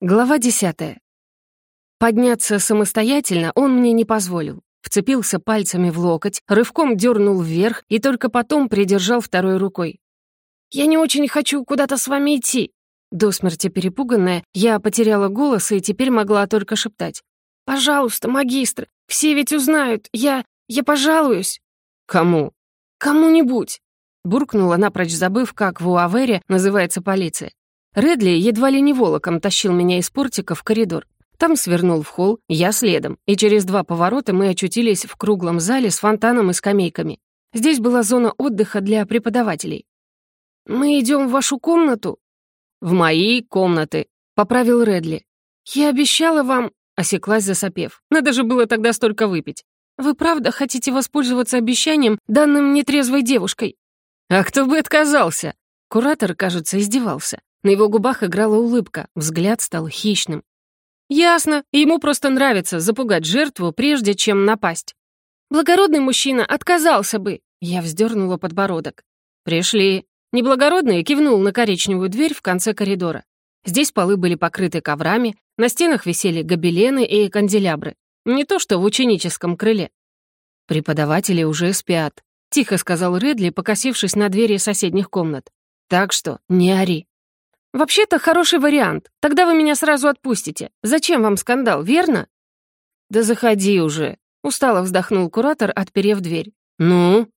Глава 10. Подняться самостоятельно он мне не позволил. Вцепился пальцами в локоть, рывком дернул вверх и только потом придержал второй рукой. «Я не очень хочу куда-то с вами идти». До смерти перепуганная, я потеряла голос и теперь могла только шептать. «Пожалуйста, магистр, все ведь узнают, я... я пожалуюсь». «Кому?» «Кому-нибудь», — буркнула, напрочь забыв, как в Уавере называется полиция. Редли едва ли не волоком тащил меня из портика в коридор. Там свернул в холл, я следом, и через два поворота мы очутились в круглом зале с фонтаном и скамейками. Здесь была зона отдыха для преподавателей. «Мы идем в вашу комнату?» «В мои комнаты», — поправил Редли. «Я обещала вам...» — осеклась, засопев. «Надо же было тогда столько выпить. Вы правда хотите воспользоваться обещанием, данным нетрезвой девушкой?» «А кто бы отказался?» Куратор, кажется, издевался. На его губах играла улыбка, взгляд стал хищным. «Ясно, ему просто нравится запугать жертву, прежде чем напасть». «Благородный мужчина отказался бы!» Я вздернула подбородок. «Пришли». Неблагородный кивнул на коричневую дверь в конце коридора. Здесь полы были покрыты коврами, на стенах висели гобелены и канделябры. Не то что в ученическом крыле. «Преподаватели уже спят», — тихо сказал Редли, покосившись на двери соседних комнат. «Так что не ори». «Вообще-то хороший вариант. Тогда вы меня сразу отпустите. Зачем вам скандал, верно?» «Да заходи уже», — устало вздохнул куратор, отперев дверь. «Ну?»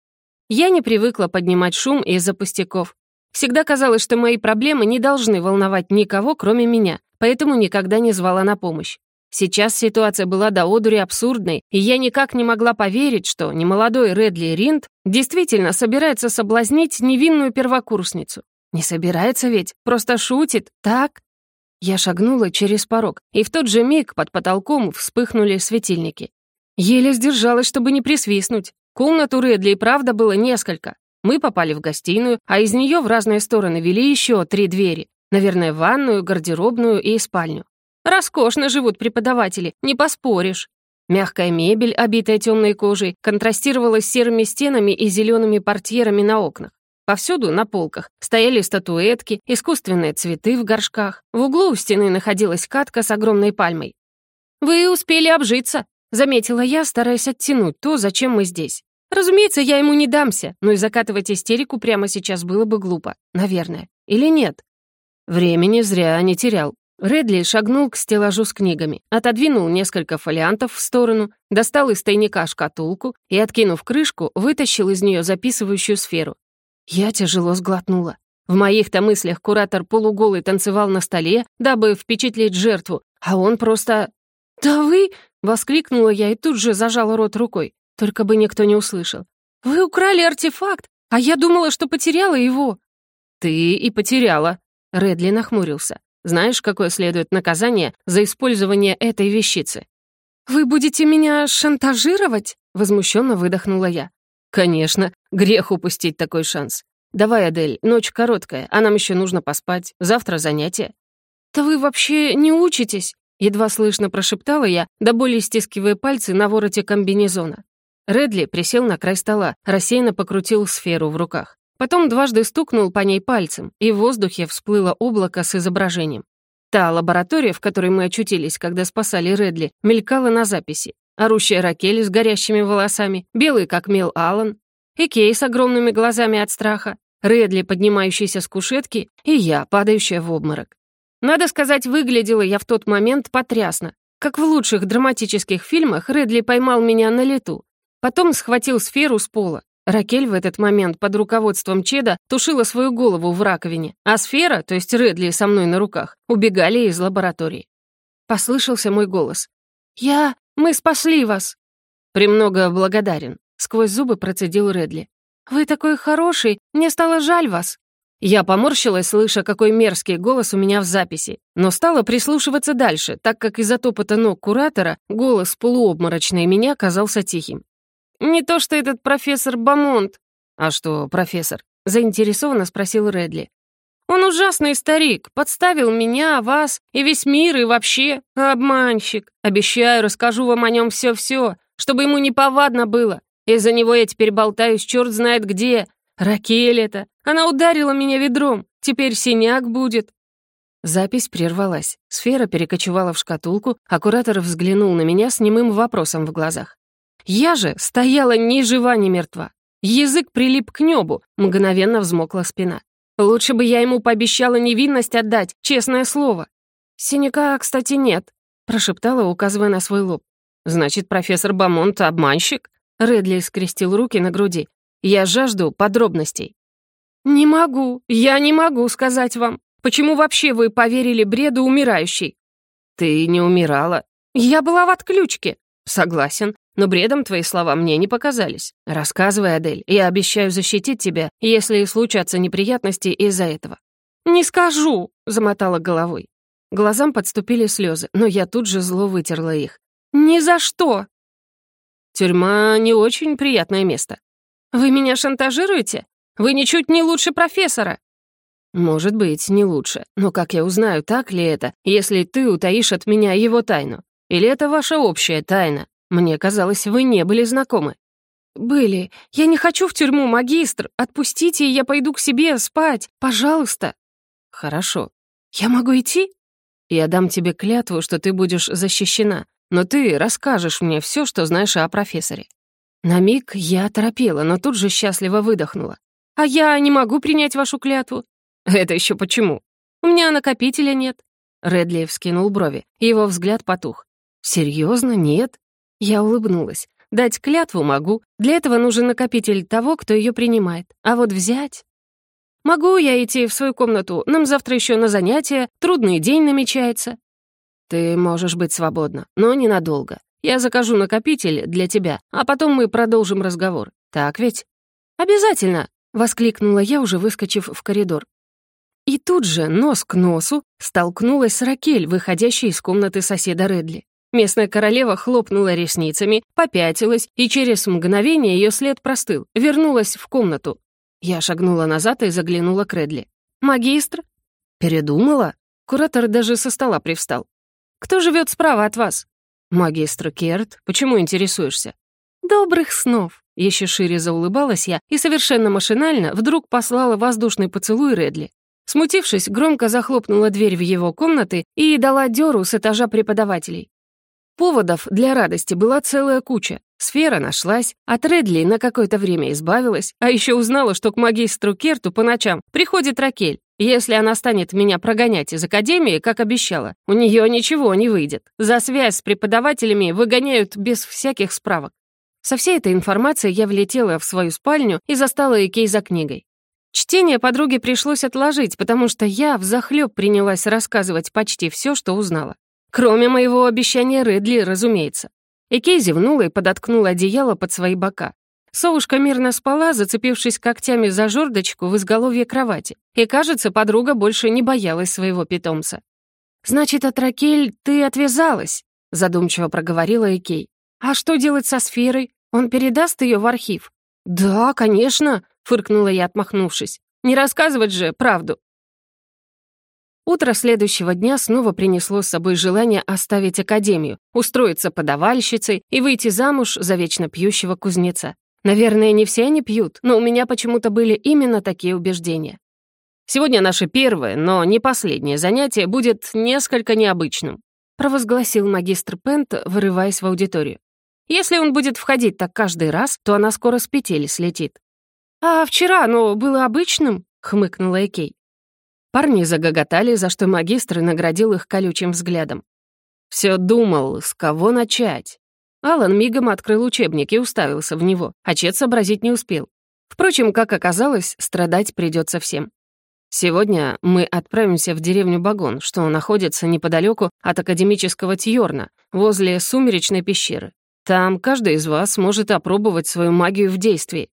Я не привыкла поднимать шум из-за пустяков. Всегда казалось, что мои проблемы не должны волновать никого, кроме меня, поэтому никогда не звала на помощь. Сейчас ситуация была до одури абсурдной, и я никак не могла поверить, что немолодой Редли Ринд действительно собирается соблазнить невинную первокурсницу. Не собирается ведь, просто шутит, так? Я шагнула через порог, и в тот же миг под потолком вспыхнули светильники. Еле сдержалась, чтобы не присвистнуть. Комнат у Редли и правда было несколько. Мы попали в гостиную, а из нее в разные стороны вели еще три двери. Наверное, ванную, гардеробную и спальню. Роскошно живут преподаватели, не поспоришь. Мягкая мебель, обитая темной кожей, контрастировала с серыми стенами и зелеными портьерами на окнах. Повсюду на полках стояли статуэтки, искусственные цветы в горшках. В углу у стены находилась катка с огромной пальмой. «Вы успели обжиться», — заметила я, стараясь оттянуть то, зачем мы здесь. Разумеется, я ему не дамся, но и закатывать истерику прямо сейчас было бы глупо. Наверное. Или нет? Времени зря не терял. Редли шагнул к стеллажу с книгами, отодвинул несколько фолиантов в сторону, достал из тайника шкатулку и, откинув крышку, вытащил из нее записывающую сферу. Я тяжело сглотнула. В моих-то мыслях куратор полуголый танцевал на столе, дабы впечатлить жертву, а он просто... «Да вы...» — воскликнула я и тут же зажала рот рукой, только бы никто не услышал. «Вы украли артефакт, а я думала, что потеряла его». «Ты и потеряла», — Редли нахмурился. «Знаешь, какое следует наказание за использование этой вещицы?» «Вы будете меня шантажировать?» — возмущенно выдохнула я. Конечно, грех упустить такой шанс. Давай, Адель, ночь короткая, а нам еще нужно поспать. Завтра занятие. Да вы вообще не учитесь? Едва слышно прошептала я, до боли стискивая пальцы на вороте комбинезона. Редли присел на край стола, рассеянно покрутил сферу в руках. Потом дважды стукнул по ней пальцем, и в воздухе всплыло облако с изображением. Та лаборатория, в которой мы очутились, когда спасали Редли, мелькала на записи, орущая Ракель с горящими волосами, белый как мел Алан, и Кей с огромными глазами от страха, Редли, поднимающийся с кушетки, и я, падающая в обморок. Надо сказать, выглядела я в тот момент потрясно. Как в лучших драматических фильмах, Редли поймал меня на лету. Потом схватил сферу с пола. Ракель в этот момент под руководством Чеда тушила свою голову в раковине, а сфера, то есть Редли со мной на руках, убегали из лаборатории. Послышался мой голос. «Я... Мы спасли вас!» «Премного благодарен», — сквозь зубы процедил Редли. «Вы такой хороший, мне стало жаль вас!» Я поморщилась, слыша, какой мерзкий голос у меня в записи, но стала прислушиваться дальше, так как из-за топота ног куратора голос полуобморочный меня казался тихим. «Не то что этот профессор Бамонт!» «А что, профессор?» — заинтересованно спросил Редли. Он ужасный старик, подставил меня, вас и весь мир, и вообще обманщик. Обещаю, расскажу вам о нем все-все, чтобы ему не повадно было. Из-за него я теперь болтаюсь черт знает где. Ракель это. Она ударила меня ведром. Теперь синяк будет». Запись прервалась. Сфера перекочевала в шкатулку, а куратор взглянул на меня с немым вопросом в глазах. Я же стояла ни жива, ни мертва. Язык прилип к небу, мгновенно взмокла спина. Лучше бы я ему пообещала невинность отдать, честное слово. Синяка, кстати, нет, прошептала, указывая на свой лоб. Значит, профессор Бамонт обманщик? Редли скрестил руки на груди. Я жажду подробностей. «Не могу, я не могу сказать вам. Почему вообще вы поверили бреду умирающей?» «Ты не умирала». «Я была в отключке». «Согласен. Но бредом твои слова мне не показались. Рассказывай, Адель, я обещаю защитить тебя, если и случатся неприятности из-за этого». «Не скажу!» — замотала головой. Глазам подступили слезы, но я тут же зло вытерла их. «Ни за что!» «Тюрьма — не очень приятное место». «Вы меня шантажируете? Вы ничуть не лучше профессора!» «Может быть, не лучше. Но как я узнаю, так ли это, если ты утаишь от меня его тайну? Или это ваша общая тайна?» Мне казалось, вы не были знакомы». «Были. Я не хочу в тюрьму, магистр. Отпустите, и я пойду к себе спать. Пожалуйста». «Хорошо. Я могу идти?» «Я дам тебе клятву, что ты будешь защищена, но ты расскажешь мне все, что знаешь о профессоре». На миг я торопела, но тут же счастливо выдохнула. «А я не могу принять вашу клятву». «Это еще почему?» «У меня накопителя нет». Редли вскинул брови, его взгляд потух. «Серьезно, нет? Я улыбнулась. Дать клятву могу. Для этого нужен накопитель того, кто ее принимает. А вот взять... «Могу я идти в свою комнату? Нам завтра еще на занятия. Трудный день намечается». «Ты можешь быть свободна, но ненадолго. Я закажу накопитель для тебя, а потом мы продолжим разговор. Так ведь?» «Обязательно!» — воскликнула я, уже выскочив в коридор. И тут же, нос к носу, столкнулась с Ракель, выходящей из комнаты соседа Редли. Местная королева хлопнула ресницами, попятилась, и через мгновение ее след простыл, вернулась в комнату. Я шагнула назад и заглянула к Редли. «Магистр?» «Передумала?» Куратор даже со стола привстал. «Кто живет справа от вас?» «Магистр Керт, почему интересуешься?» «Добрых снов!» Еще шире заулыбалась я и совершенно машинально вдруг послала воздушный поцелуй Редли. Смутившись, громко захлопнула дверь в его комнаты и дала дёру с этажа преподавателей. Поводов для радости была целая куча. Сфера нашлась, от Редли на какое-то время избавилась, а еще узнала, что к магистру Керту по ночам приходит Ракель. Если она станет меня прогонять из академии, как обещала, у нее ничего не выйдет. За связь с преподавателями выгоняют без всяких справок. Со всей этой информацией я влетела в свою спальню и застала Экей за книгой. Чтение подруги пришлось отложить, потому что я взахлёб принялась рассказывать почти все, что узнала. Кроме моего обещания Редли, разумеется. Экей зевнула и подоткнула одеяло под свои бока. Совушка мирно спала, зацепившись когтями за жердочку в изголовье кровати, и, кажется, подруга больше не боялась своего питомца. «Значит, Атракель, ты отвязалась», — задумчиво проговорила Экей. «А что делать со сферой? Он передаст ее в архив?» «Да, конечно», — фыркнула я, отмахнувшись. «Не рассказывать же правду». Утро следующего дня снова принесло с собой желание оставить академию, устроиться подавальщицей и выйти замуж за вечно пьющего кузнеца. Наверное, не все они пьют, но у меня почему-то были именно такие убеждения. «Сегодня наше первое, но не последнее занятие будет несколько необычным», провозгласил магистр Пент, вырываясь в аудиторию. «Если он будет входить так каждый раз, то она скоро с петель слетит». «А вчера оно было обычным?» — хмыкнула Экей. Парни загоготали, за что магистр наградил их колючим взглядом. Все думал, с кого начать. Алан мигом открыл учебник и уставился в него, а Чет сообразить не успел. Впрочем, как оказалось, страдать придется всем. Сегодня мы отправимся в деревню Багон, что находится неподалеку от академического Тьорна, возле сумеречной пещеры. Там каждый из вас может опробовать свою магию в действии.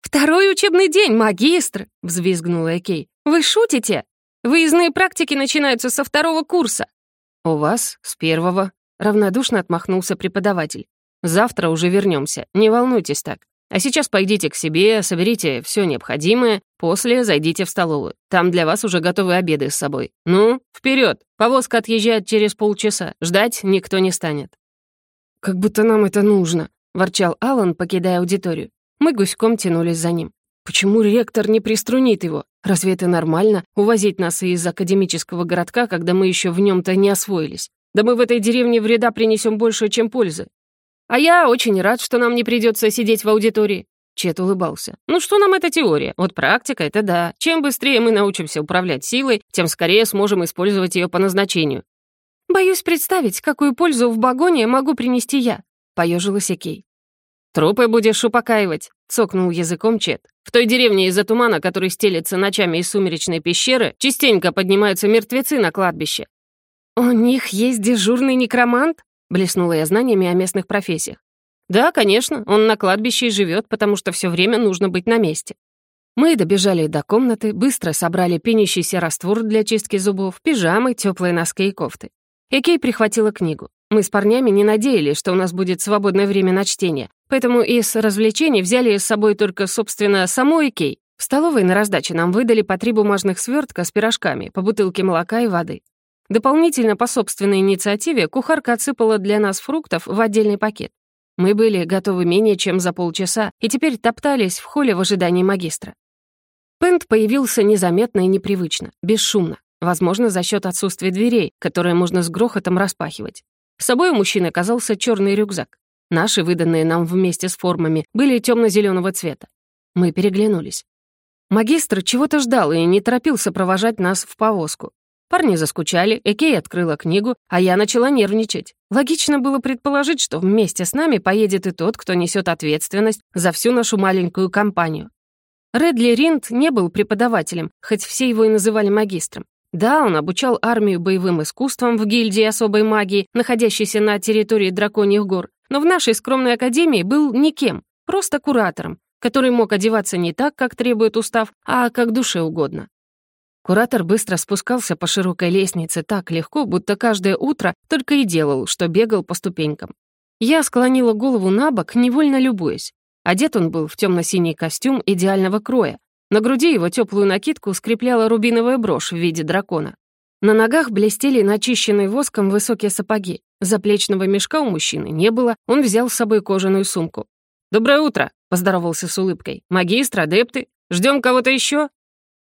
«Второй учебный день, магистр!» — взвизгнула Экей. «Вы шутите?» Выездные практики начинаются со второго курса». «У вас с первого», — равнодушно отмахнулся преподаватель. «Завтра уже вернемся, не волнуйтесь так. А сейчас пойдите к себе, соберите все необходимое, после зайдите в столовую. Там для вас уже готовы обеды с собой. Ну, вперед! Повозка отъезжает через полчаса, ждать никто не станет». «Как будто нам это нужно», — ворчал Алан, покидая аудиторию. Мы гуськом тянулись за ним. Почему ректор не приструнит его? Разве это нормально — увозить нас из академического городка, когда мы еще в нем то не освоились? Да мы в этой деревне вреда принесем больше, чем пользы. А я очень рад, что нам не придется сидеть в аудитории. Чет улыбался. «Ну что нам эта теория? Вот практика — это да. Чем быстрее мы научимся управлять силой, тем скорее сможем использовать ее по назначению». «Боюсь представить, какую пользу в Багоне могу принести я», — поежилась Экей. «Трупы будешь упокаивать», — цокнул языком Чет. «В той деревне из-за тумана, который стелется ночами из сумеречной пещеры, частенько поднимаются мертвецы на кладбище». «У них есть дежурный некромант?» — блеснула я знаниями о местных профессиях. «Да, конечно, он на кладбище и живет, потому что все время нужно быть на месте». Мы добежали до комнаты, быстро собрали пенящийся раствор для чистки зубов, пижамы, теплые носки и кофты. Экей прихватила книгу. Мы с парнями не надеялись, что у нас будет свободное время на чтение, Поэтому из развлечений взяли с собой только, собственно, саму Икей. В столовой на раздаче нам выдали по три бумажных свертка с пирожками, по бутылке молока и воды. Дополнительно по собственной инициативе кухарка отсыпала для нас фруктов в отдельный пакет. Мы были готовы менее чем за полчаса и теперь топтались в холле в ожидании магистра. Пент появился незаметно и непривычно, бесшумно, возможно, за счет отсутствия дверей, которые можно с грохотом распахивать. С собой у мужчины оказался черный рюкзак. Наши, выданные нам вместе с формами, были темно-зеленого цвета. Мы переглянулись. Магистр чего-то ждал и не торопился провожать нас в повозку. Парни заскучали, Экей открыла книгу, а я начала нервничать. Логично было предположить, что вместе с нами поедет и тот, кто несет ответственность за всю нашу маленькую компанию. Редли Ринд не был преподавателем, хоть все его и называли магистром. Да, он обучал армию боевым искусствам в гильдии особой магии, находящейся на территории Драконьих гор, но в нашей скромной академии был никем, просто куратором, который мог одеваться не так, как требует устав, а как душе угодно. Куратор быстро спускался по широкой лестнице так легко, будто каждое утро только и делал, что бегал по ступенькам. Я склонила голову на бок, невольно любуясь. Одет он был в темно-синий костюм идеального кроя, на груди его теплую накидку скрепляла рубиновая брошь в виде дракона. На ногах блестели начищенные воском высокие сапоги. Заплечного мешка у мужчины не было, он взял с собой кожаную сумку. «Доброе утро!» — поздоровался с улыбкой. «Магистр, адепты, ждем кого-то еще?»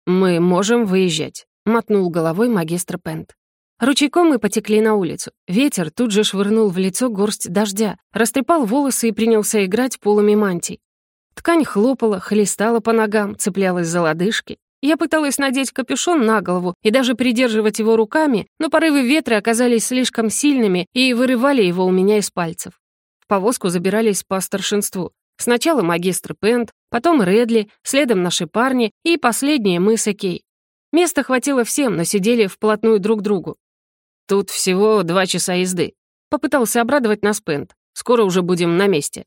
«Мы можем выезжать», — мотнул головой магистр Пент. Ручейком мы потекли на улицу. Ветер тут же швырнул в лицо горсть дождя, растрепал волосы и принялся играть полами мантий. Ткань хлопала, хлестала по ногам, цеплялась за лодыжки. Я пыталась надеть капюшон на голову и даже придерживать его руками, но порывы ветра оказались слишком сильными и вырывали его у меня из пальцев. В повозку забирались по старшинству. Сначала магистр Пент, потом Редли, следом наши парни и последние мы с Экей. Места хватило всем, но сидели вплотную друг к другу. «Тут всего два часа езды», — попытался обрадовать нас Пент. «Скоро уже будем на месте».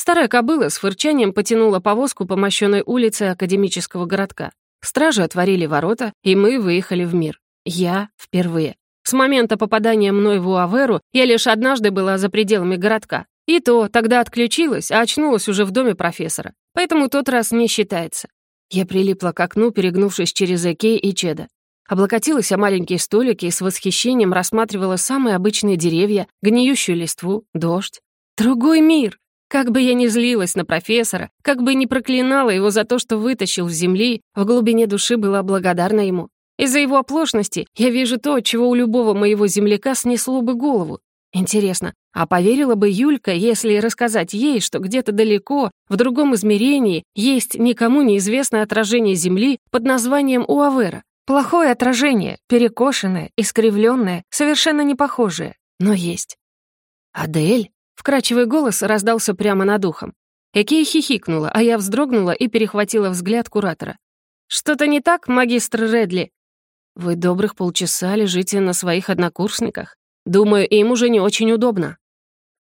Старая кобыла с фырчанием потянула повозку по мощенной улице академического городка. Стражи отворили ворота, и мы выехали в мир. Я впервые. С момента попадания мной в Уаверу я лишь однажды была за пределами городка. И то тогда отключилась, а очнулась уже в доме профессора. Поэтому тот раз не считается. Я прилипла к окну, перегнувшись через Экей и Чеда. Облокотилась о маленькие столики и с восхищением рассматривала самые обычные деревья, гниющую листву, дождь. Другой мир! Как бы я ни злилась на профессора, как бы ни проклинала его за то, что вытащил с земли, в глубине души была благодарна ему. Из-за его оплошности я вижу то, чего у любого моего земляка снесло бы голову. Интересно, а поверила бы Юлька, если рассказать ей, что где-то далеко, в другом измерении, есть никому неизвестное отражение Земли под названием Уавера? Плохое отражение, перекошенное, искривленное, совершенно не похожее, но есть. «Адель?» Вкрачивый голос раздался прямо над ухом. Экея хихикнула, а я вздрогнула и перехватила взгляд куратора. «Что-то не так, магистр Редли?» «Вы добрых полчаса лежите на своих однокурсниках. Думаю, им уже не очень удобно».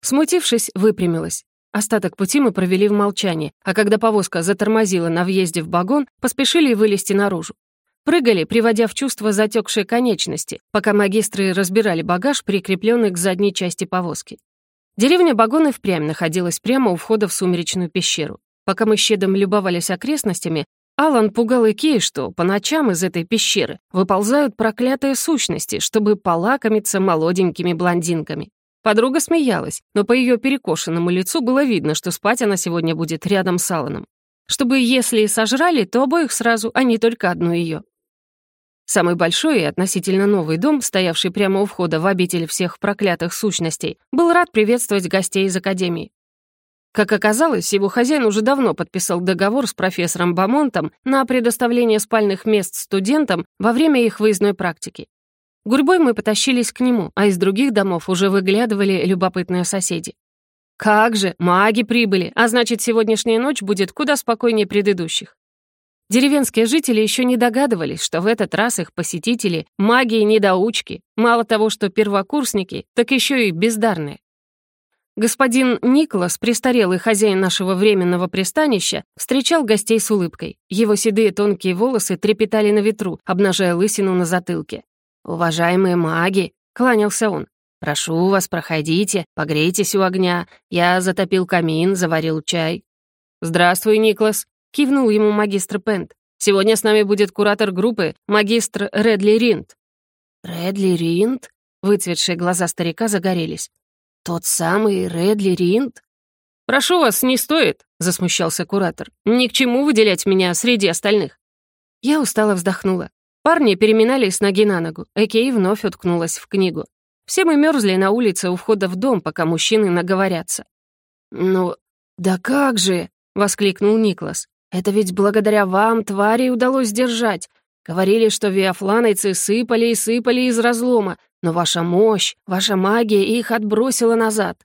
Смутившись, выпрямилась. Остаток пути мы провели в молчании, а когда повозка затормозила на въезде в багон, поспешили вылезти наружу. Прыгали, приводя в чувство затекшие конечности, пока магистры разбирали багаж, прикрепленный к задней части повозки. Деревня Багонов прям находилась прямо у входа в сумеречную пещеру. Пока мы щедом любовались окрестностями, Алан пугал Икеи, что по ночам из этой пещеры выползают проклятые сущности, чтобы полакомиться молоденькими блондинками. Подруга смеялась, но по ее перекошенному лицу было видно, что спать она сегодня будет рядом с Аланом. Чтобы если и сожрали, то обоих сразу, а не только одну ее. Самый большой и относительно новый дом, стоявший прямо у входа в обитель всех проклятых сущностей, был рад приветствовать гостей из Академии. Как оказалось, его хозяин уже давно подписал договор с профессором Бамонтом на предоставление спальных мест студентам во время их выездной практики. Гурьбой мы потащились к нему, а из других домов уже выглядывали любопытные соседи. «Как же, маги прибыли, а значит, сегодняшняя ночь будет куда спокойнее предыдущих. Деревенские жители еще не догадывались, что в этот раз их посетители — маги-недоучки, мало того, что первокурсники, так еще и бездарные. Господин Николас, престарелый хозяин нашего временного пристанища, встречал гостей с улыбкой. Его седые тонкие волосы трепетали на ветру, обнажая лысину на затылке. «Уважаемые маги!» — кланялся он. «Прошу вас, проходите, погрейтесь у огня. Я затопил камин, заварил чай». «Здравствуй, Никлас», — кивнул ему магистр Пент. «Сегодня с нами будет куратор группы, магистр Редли Ринд». «Редли Ринд?» — выцветшие глаза старика загорелись. «Тот самый Редли Ринд?» «Прошу вас, не стоит», — засмущался куратор. «Ни к чему выделять меня среди остальных». Я устало вздохнула. Парни переминались с ноги на ногу. Экей вновь уткнулась в книгу. Все мы мерзли на улице у входа в дом, пока мужчины наговорятся. «Ну, да как же!» — воскликнул Никлас. Это ведь благодаря вам тварей удалось держать. Говорили, что виафланойцы сыпали и сыпали из разлома, но ваша мощь, ваша магия их отбросила назад».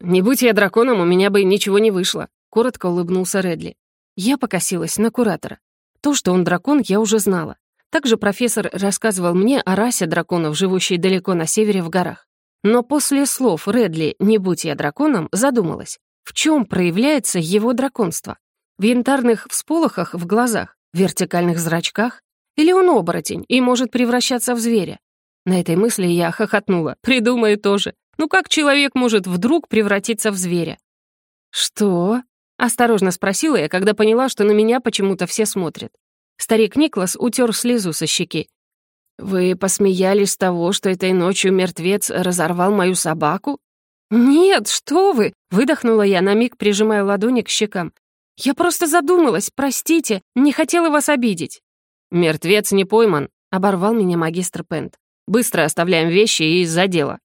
«Не будь я драконом, у меня бы ничего не вышло», — коротко улыбнулся Редли. Я покосилась на куратора. То, что он дракон, я уже знала. Также профессор рассказывал мне о расе драконов, живущей далеко на севере в горах. Но после слов Редли «не будь я драконом» задумалась, в чем проявляется его драконство. В янтарных всполохах в глазах, вертикальных зрачках? Или он оборотень и может превращаться в зверя? На этой мысли я хохотнула. Придумаю тоже. Ну как человек может вдруг превратиться в зверя? «Что?» — осторожно спросила я, когда поняла, что на меня почему-то все смотрят. Старик Никлас утер слезу со щеки. «Вы посмеялись с того, что этой ночью мертвец разорвал мою собаку?» «Нет, что вы!» — выдохнула я, на миг прижимая ладони к щекам. Я просто задумалась, простите, не хотела вас обидеть». «Мертвец не пойман», — оборвал меня магистр Пент. «Быстро оставляем вещи и за дело».